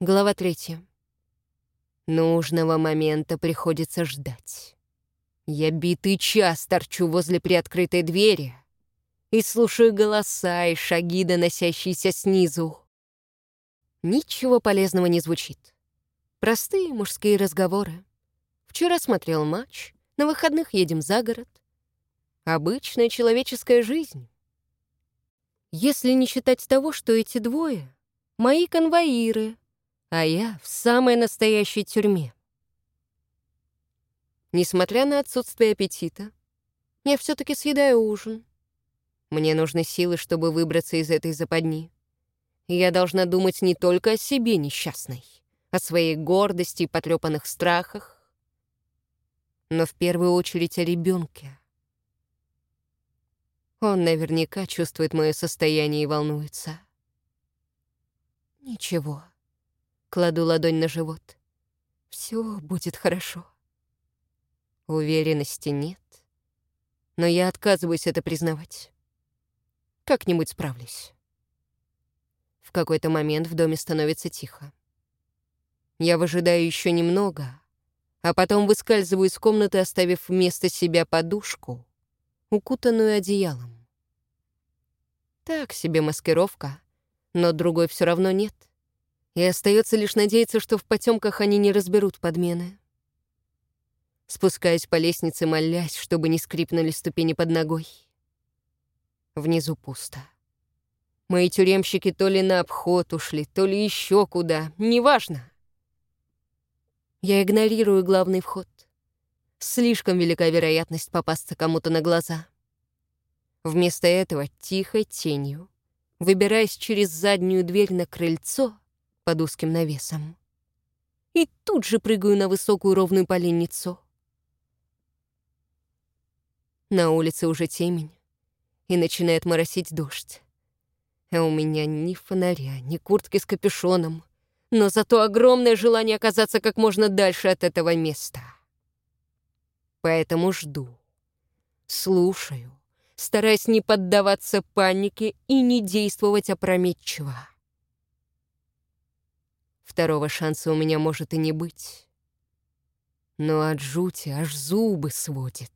Глава третья. Нужного момента приходится ждать. Я битый час торчу возле приоткрытой двери и слушаю голоса и шаги, доносящиеся снизу. Ничего полезного не звучит. Простые мужские разговоры. Вчера смотрел матч, на выходных едем за город. Обычная человеческая жизнь. Если не считать того, что эти двое — мои конвоиры, а я в самой настоящей тюрьме. Несмотря на отсутствие аппетита, я все-таки съедаю ужин. Мне нужны силы, чтобы выбраться из этой западни. Я должна думать не только о себе несчастной, о своей гордости и потрепанных страхах, но в первую очередь о ребенке. Он наверняка чувствует мое состояние и волнуется. Ничего. Кладу ладонь на живот. Все будет хорошо. Уверенности нет. Но я отказываюсь это признавать. Как-нибудь справлюсь. В какой-то момент в доме становится тихо. Я выжидаю еще немного, а потом выскальзываю из комнаты, оставив вместо себя подушку, укутанную одеялом. Так себе маскировка, но другой все равно нет и остается лишь надеяться, что в потемках они не разберут подмены. Спускаюсь по лестнице, молясь, чтобы не скрипнули ступени под ногой. Внизу пусто. Мои тюремщики то ли на обход ушли, то ли еще куда, неважно. Я игнорирую главный вход. Слишком велика вероятность попасться кому-то на глаза. Вместо этого тихой тенью, выбираясь через заднюю дверь на крыльцо, под узким навесом. И тут же прыгаю на высокую ровную поленницу. На улице уже темень, и начинает моросить дождь. А у меня ни фонаря, ни куртки с капюшоном, но зато огромное желание оказаться как можно дальше от этого места. Поэтому жду, слушаю, стараясь не поддаваться панике и не действовать опрометчиво. Второго шанса у меня может и не быть. Но от жути аж зубы сводит.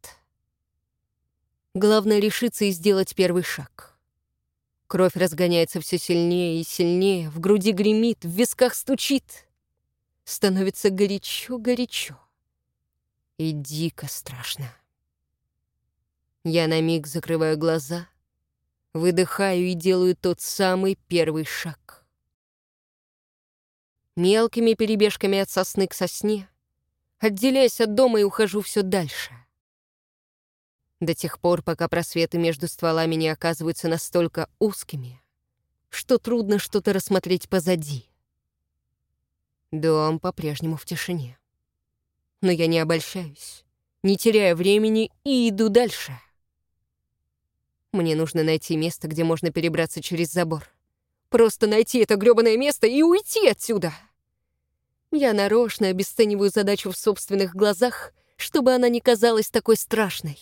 Главное решиться и сделать первый шаг. Кровь разгоняется все сильнее и сильнее, в груди гремит, в висках стучит. Становится горячо-горячо. И дико страшно. Я на миг закрываю глаза, выдыхаю и делаю тот самый первый шаг мелкими перебежками от сосны к сосне, отделяясь от дома и ухожу все дальше. До тех пор, пока просветы между стволами не оказываются настолько узкими, что трудно что-то рассмотреть позади. Дом по-прежнему в тишине. Но я не обольщаюсь, не теряя времени и иду дальше. Мне нужно найти место, где можно перебраться через забор. Просто найти это грёбаное место и уйти отсюда. Я нарочно обесцениваю задачу в собственных глазах, чтобы она не казалась такой страшной.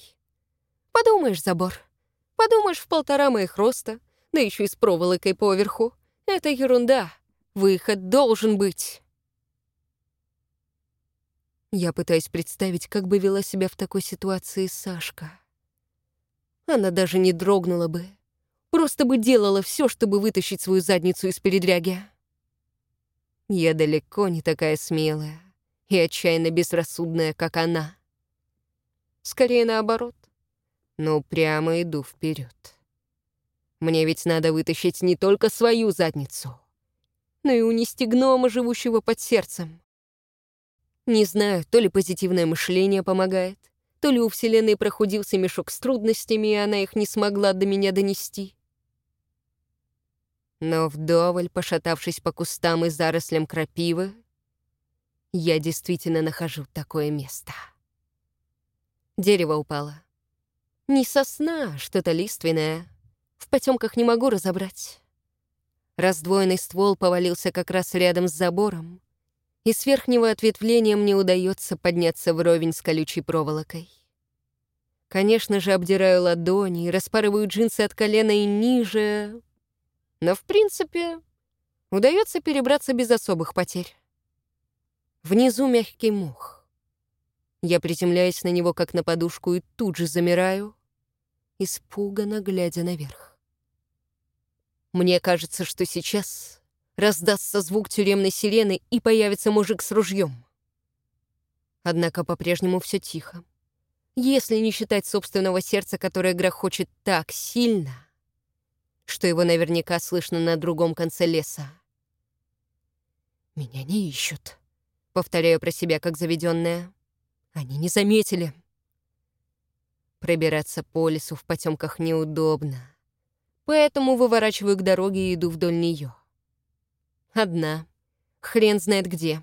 Подумаешь, забор. Подумаешь, в полтора моих роста, да еще и с проволокой поверху. Это ерунда. Выход должен быть. Я пытаюсь представить, как бы вела себя в такой ситуации Сашка. Она даже не дрогнула бы. Просто бы делала все, чтобы вытащить свою задницу из передряги. Я далеко не такая смелая и отчаянно безрассудная, как она. Скорее наоборот. Но прямо иду вперед. Мне ведь надо вытащить не только свою задницу, но и унести гнома, живущего под сердцем. Не знаю, то ли позитивное мышление помогает, то ли у Вселенной прохудился мешок с трудностями, и она их не смогла до меня донести. Но вдоволь, пошатавшись по кустам и зарослям крапивы, я действительно нахожу такое место. Дерево упало. Не сосна, что-то лиственное. В потемках не могу разобрать. Раздвоенный ствол повалился как раз рядом с забором, и с верхнего ответвления мне удается подняться вровень с колючей проволокой. Конечно же, обдираю ладони, распарываю джинсы от колена и ниже, но, в принципе, Удается перебраться без особых потерь. Внизу мягкий мох. Я приземляюсь на него, как на подушку, и тут же замираю, испуганно глядя наверх. Мне кажется, что сейчас раздастся звук тюремной сирены и появится мужик с ружьем. Однако по-прежнему все тихо. Если не считать собственного сердца, которое грохочет так сильно, что его наверняка слышно на другом конце леса. «Меня не ищут», — повторяю про себя, как заведенная. «Они не заметили». Пробираться по лесу в потемках неудобно, поэтому выворачиваю к дороге и иду вдоль нее. Одна. Хрен знает где.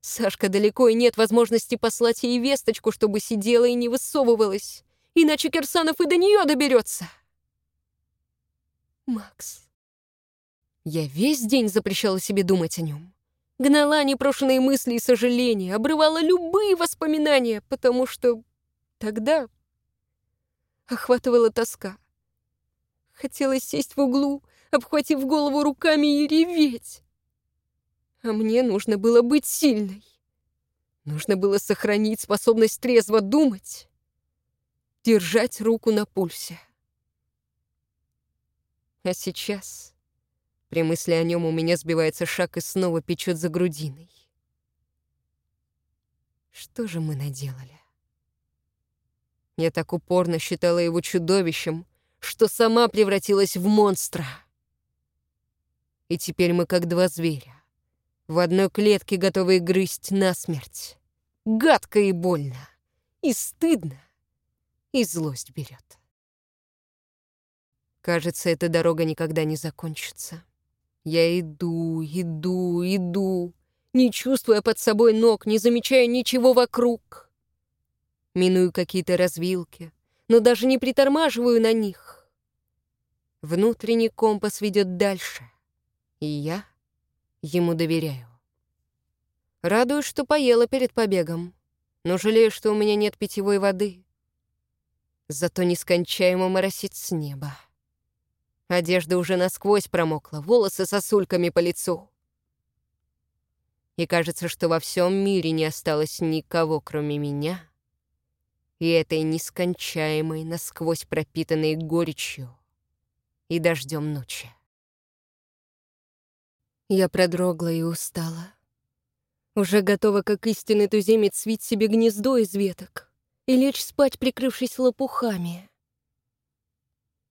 Сашка далеко, и нет возможности послать ей весточку, чтобы сидела и не высовывалась. Иначе Кирсанов и до нее доберется. Макс. Я весь день запрещала себе думать о нем. Гнала непрошенные мысли и сожаления, обрывала любые воспоминания, потому что тогда охватывала тоска. Хотелось сесть в углу, обхватив голову руками и реветь. А мне нужно было быть сильной. Нужно было сохранить способность трезво думать, держать руку на пульсе. А сейчас, при мысли о нем, у меня сбивается шаг и снова печет за грудиной. Что же мы наделали? Я так упорно считала его чудовищем, что сама превратилась в монстра. И теперь мы как два зверя в одной клетке готовые грызть насмерть. Гадко и больно, и стыдно, и злость берет. Кажется, эта дорога никогда не закончится. Я иду, иду, иду, не чувствуя под собой ног, не замечая ничего вокруг. Миную какие-то развилки, но даже не притормаживаю на них. Внутренний компас ведет дальше, и я ему доверяю. Радуюсь, что поела перед побегом, но жалею, что у меня нет питьевой воды. Зато нескончаемо моросит с неба. Одежда уже насквозь промокла, волосы сосульками по лицу. И кажется, что во всем мире не осталось никого, кроме меня и этой нескончаемой, насквозь пропитанной горечью и дождем ночи. Я продрогла и устала. Уже готова, как истинный туземец, свить себе гнездо из веток и лечь спать, прикрывшись лопухами.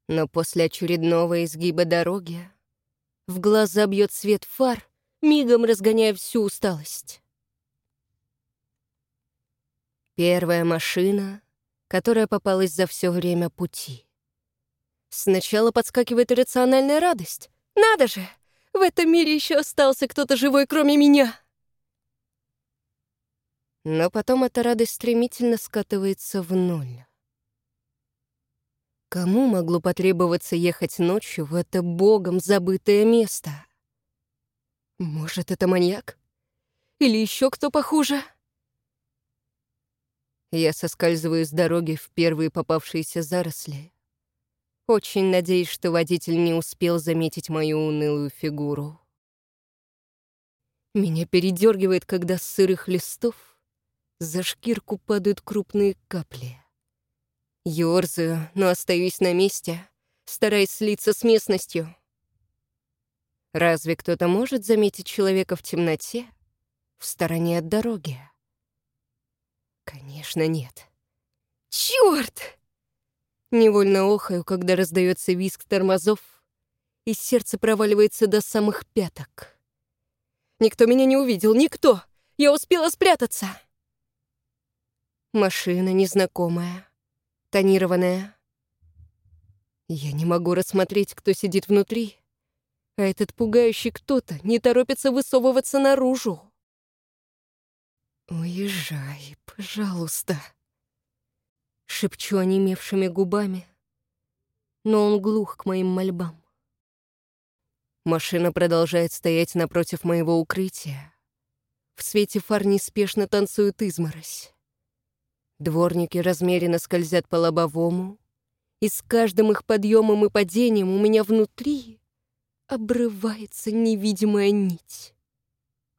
Но после очередного изгиба дороги в глаза бьет свет фар, мигом разгоняя всю усталость. Первая машина, которая попалась за все время пути. Сначала подскакивает иррациональная радость. Надо же! В этом мире еще остался кто-то живой, кроме меня. Но потом эта радость стремительно скатывается в ноль. Кому могло потребоваться ехать ночью в это богом забытое место? Может, это маньяк? Или еще кто похуже? Я соскальзываю с дороги в первые попавшиеся заросли очень надеюсь, что водитель не успел заметить мою унылую фигуру. Меня передергивает, когда с сырых листов за шкирку падают крупные капли. Ёрзаю, но остаюсь на месте, стараясь слиться с местностью. Разве кто-то может заметить человека в темноте, в стороне от дороги? Конечно, нет. Чёрт! Невольно охаю, когда раздается визг тормозов, и сердце проваливается до самых пяток. Никто меня не увидел, никто! Я успела спрятаться! Машина незнакомая, тонированная. Я не могу рассмотреть, кто сидит внутри, а этот пугающий кто-то не торопится высовываться наружу. «Уезжай, пожалуйста», Шепчу онемевшими губами, но он глух к моим мольбам. Машина продолжает стоять напротив моего укрытия. В свете фар неспешно танцует изморозь. Дворники размеренно скользят по лобовому, и с каждым их подъемом и падением у меня внутри обрывается невидимая нить,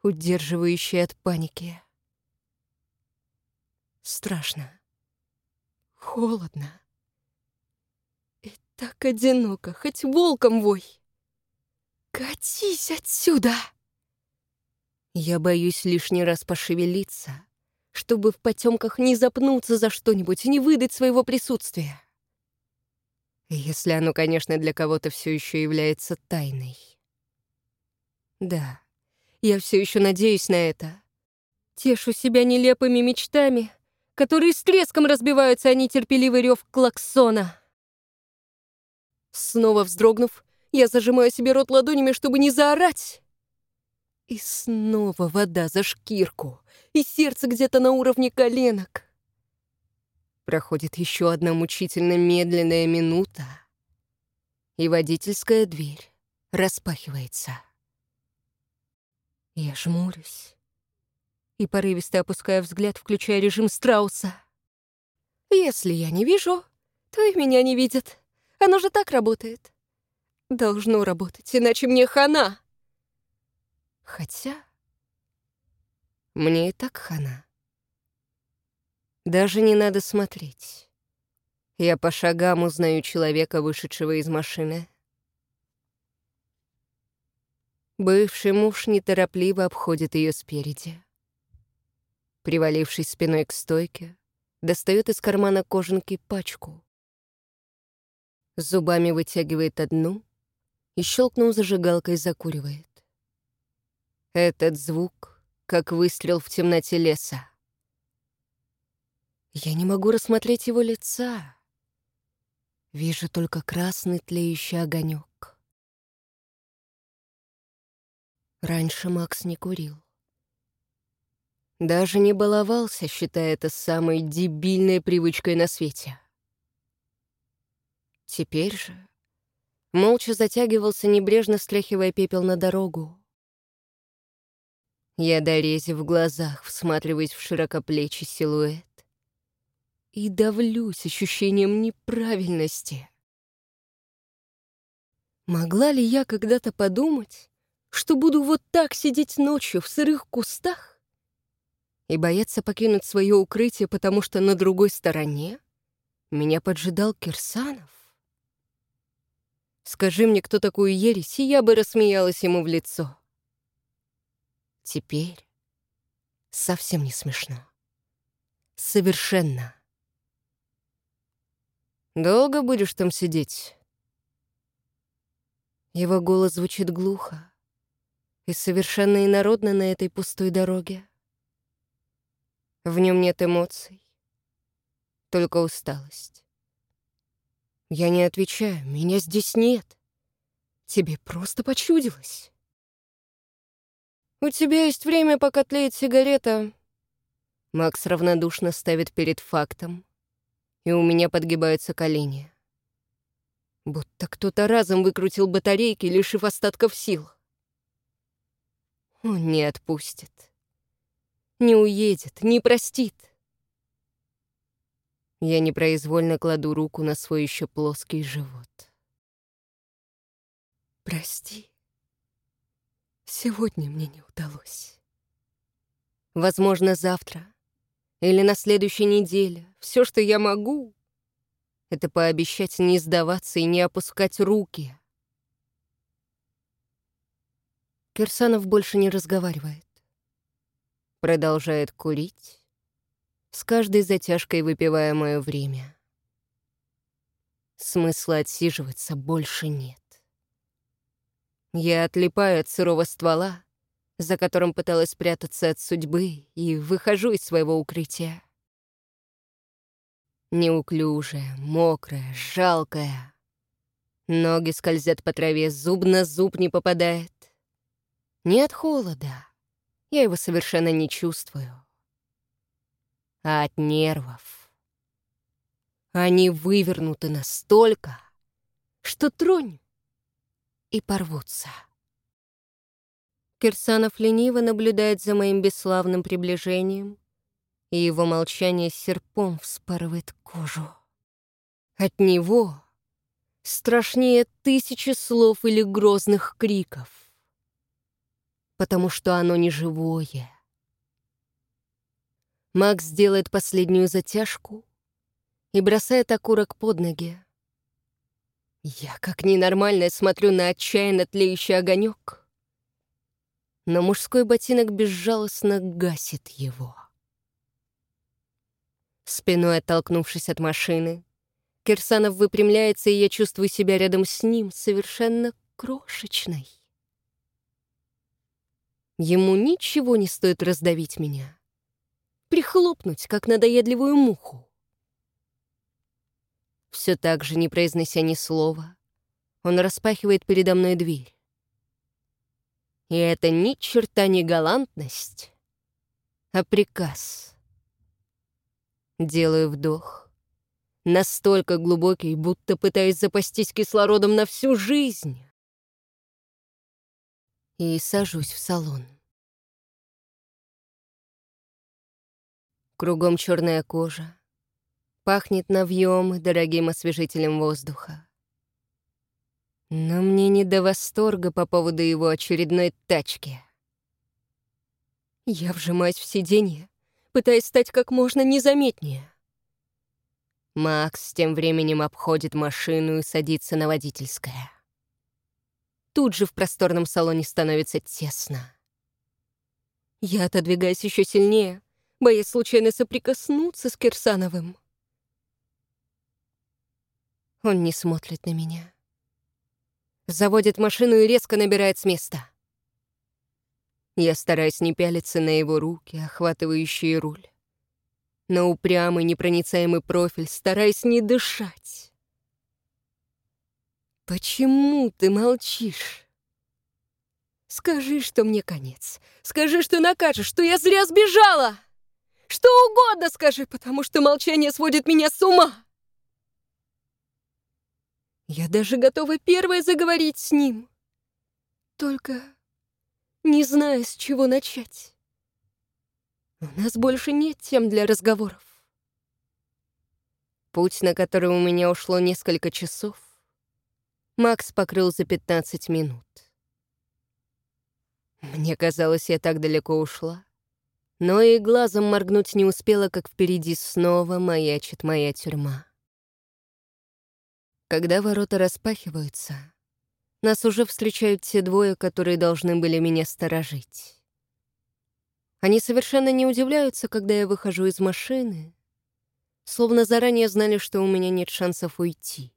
удерживающая от паники. Страшно. Холодно. И так одиноко, хоть волком вой. Катись отсюда! Я боюсь лишний раз пошевелиться, чтобы в потемках не запнуться за что-нибудь и не выдать своего присутствия. Если оно, конечно, для кого-то все еще является тайной. Да, я все еще надеюсь на это. Тешу себя нелепыми мечтами, которые с треском разбиваются о нетерпеливый рев клаксона. Снова вздрогнув, я зажимаю себе рот ладонями, чтобы не заорать. И снова вода за шкирку, и сердце где-то на уровне коленок. Проходит еще одна мучительно медленная минута, и водительская дверь распахивается. Я жмурюсь и порывисто опускаю взгляд, включая режим страуса. Если я не вижу, то и меня не видят. Оно же так работает. Должно работать, иначе мне хана. Хотя... Мне и так хана. Даже не надо смотреть. Я по шагам узнаю человека, вышедшего из машины. Бывший муж неторопливо обходит ее спереди. Привалившись спиной к стойке, достает из кармана кожанки пачку. Зубами вытягивает одну и, щелкнув зажигалкой, закуривает. Этот звук, как выстрел в темноте леса. Я не могу рассмотреть его лица. Вижу только красный тлеющий огонек. Раньше Макс не курил. Даже не баловался, считая это самой дебильной привычкой на свете. Теперь же молча затягивался, небрежно стряхивая пепел на дорогу. Я дорезив в глазах, всматриваясь в широкоплечий силуэт, и давлюсь ощущением неправильности. Могла ли я когда-то подумать, что буду вот так сидеть ночью в сырых кустах и бояться покинуть свое укрытие, потому что на другой стороне меня поджидал Кирсанов? Скажи мне, кто такую ересь, и я бы рассмеялась ему в лицо. Теперь совсем не смешно. Совершенно. Долго будешь там сидеть?» Его голос звучит глухо и совершенно инородно на этой пустой дороге. В нем нет эмоций, только усталость. Я не отвечаю, меня здесь нет. Тебе просто почудилось. У тебя есть время, пока тлеет сигарета. Макс равнодушно ставит перед фактом и у меня подгибаются колени. Будто кто-то разом выкрутил батарейки, лишив остатков сил. Он не отпустит. Не уедет, не простит. Я непроизвольно кладу руку на свой еще плоский живот. Прости. Сегодня мне не удалось. Возможно, завтра или на следующей неделе. Все, что я могу, это пообещать не сдаваться и не опускать руки. Кирсанов больше не разговаривает. Продолжает курить, с каждой затяжкой выпивая мое время. Смысла отсиживаться больше нет. Я отлипаю от сырого ствола, за которым пыталась спрятаться от судьбы, и выхожу из своего укрытия. Неуклюжая, мокрая, жалкая. Ноги скользят по траве, зуб на зуб не попадает. Не от холода. Я его совершенно не чувствую. А от нервов. Они вывернуты настолько, что тронь и порвутся. Кирсанов лениво наблюдает за моим бесславным приближением, и его молчание серпом вспарывает кожу. От него страшнее тысячи слов или грозных криков, потому что оно не живое. Макс делает последнюю затяжку и бросает окурок под ноги. Я, как ненормальная, смотрю на отчаянно тлеющий огонек, но мужской ботинок безжалостно гасит его. Спиной оттолкнувшись от машины, Кирсанов выпрямляется, и я чувствую себя рядом с ним, совершенно крошечной. Ему ничего не стоит раздавить меня, прихлопнуть, как надоедливую муху. Все так же, не произнося ни слова, он распахивает передо мной дверь. И это ни черта не галантность, а приказ. Делаю вдох. Настолько глубокий, будто пытаюсь запастись кислородом на всю жизнь. И сажусь в салон. Кругом черная кожа. Пахнет навьем дорогим освежителем воздуха. Но мне не до восторга по поводу его очередной тачки. Я вжимаюсь в сиденье, пытаясь стать как можно незаметнее. Макс тем временем обходит машину и садится на водительское. Тут же в просторном салоне становится тесно. Я отодвигаюсь еще сильнее, боясь случайно соприкоснуться с Кирсановым. Он не смотрит на меня. Заводит машину и резко набирает с места. Я стараюсь не пялиться на его руки, охватывающие руль. На упрямый, непроницаемый профиль, стараясь не дышать. «Почему ты молчишь?» «Скажи, что мне конец. Скажи, что накажешь, что я зря сбежала!» «Что угодно скажи, потому что молчание сводит меня с ума!» Я даже готова первой заговорить с ним. Только не знаю, с чего начать. У нас больше нет тем для разговоров. Путь, на который у меня ушло несколько часов, Макс покрыл за 15 минут. Мне казалось, я так далеко ушла. Но и глазом моргнуть не успела, как впереди снова маячит моя тюрьма. Когда ворота распахиваются, нас уже встречают те двое, которые должны были меня сторожить. Они совершенно не удивляются, когда я выхожу из машины, словно заранее знали, что у меня нет шансов уйти.